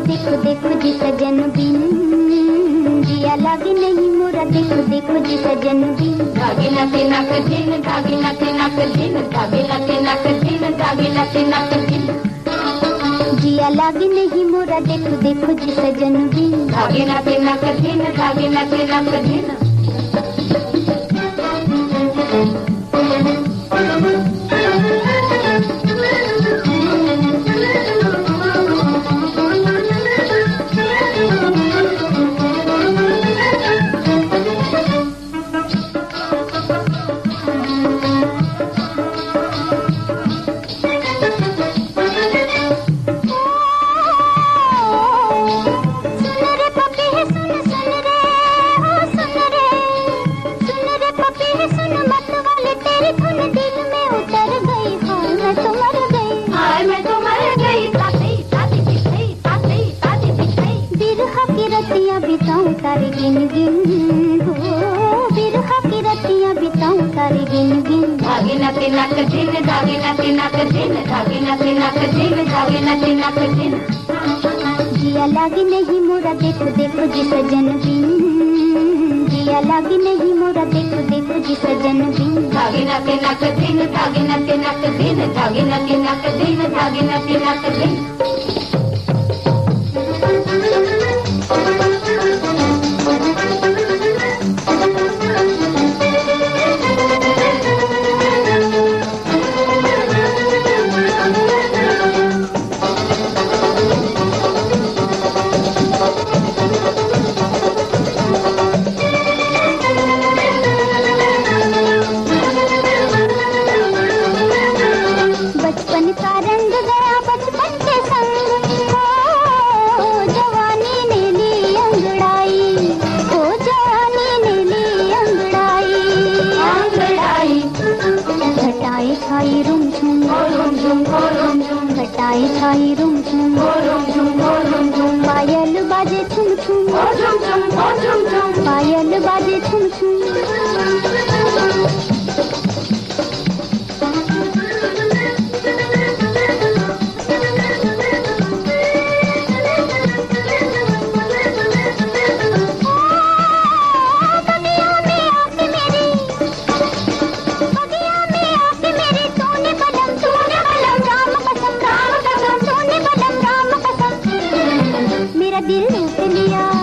देखो देखो जी सजन बिन जिया लागे नहीं मोरा देखो देखो जी सजन बिन दागिना तिनक दिन दागिना तिनक दिन दागिना तिनक दिन दागिना तिनक दिन जिया लागे नहीं मोरा देखो देखो जी सजन बिन दागिना तिनक दिन दागिना तिनक दिन सारे गिन गिन हो। बिरहा की रतियाँ बिताऊं सारे गिन गिन। धागे ना तिनक जिन धागे ना तिनक जिन धागे ना तिनक जिन धागे ना तिनक जिन। जिया लागी नहीं मोरा देखो देखो जी सजन बिन। जिया लागी नहीं मोरा देखो देखो जी सजन बिन। धागे ना तिनक जिन धागे ना तिनक जिन धागे ना तिनक जिन धागे ना तिनक जिन। ठाई ठाई रुम झुम। रुम झुम रुम झुम। पायल बाजे ठुम ठुम पायल बाजे दिल लूट लिया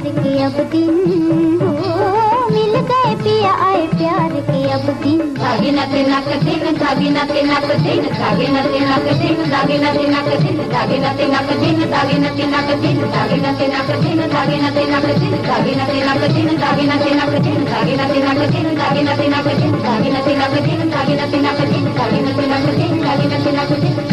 प्यार के अब दिन हो मिल गए पिया आए प्यार के अब दिन दागिना तिनक दिन दागिना तिनक दिन दागिना तिनक दिन दागिना तिनक दिन दागिना तिनक दिन दागिना तिनक दिन दागिना तिनक दिन दागिना तिनक दिन दागिना तिनक दिन दागिना तिनक दिन दागिना तिनक दिन दागिना तिनक दिन दागिना तिनक दिन दागिना तिनक दिन दागिना तिनक दिन दागिना तिनक दिन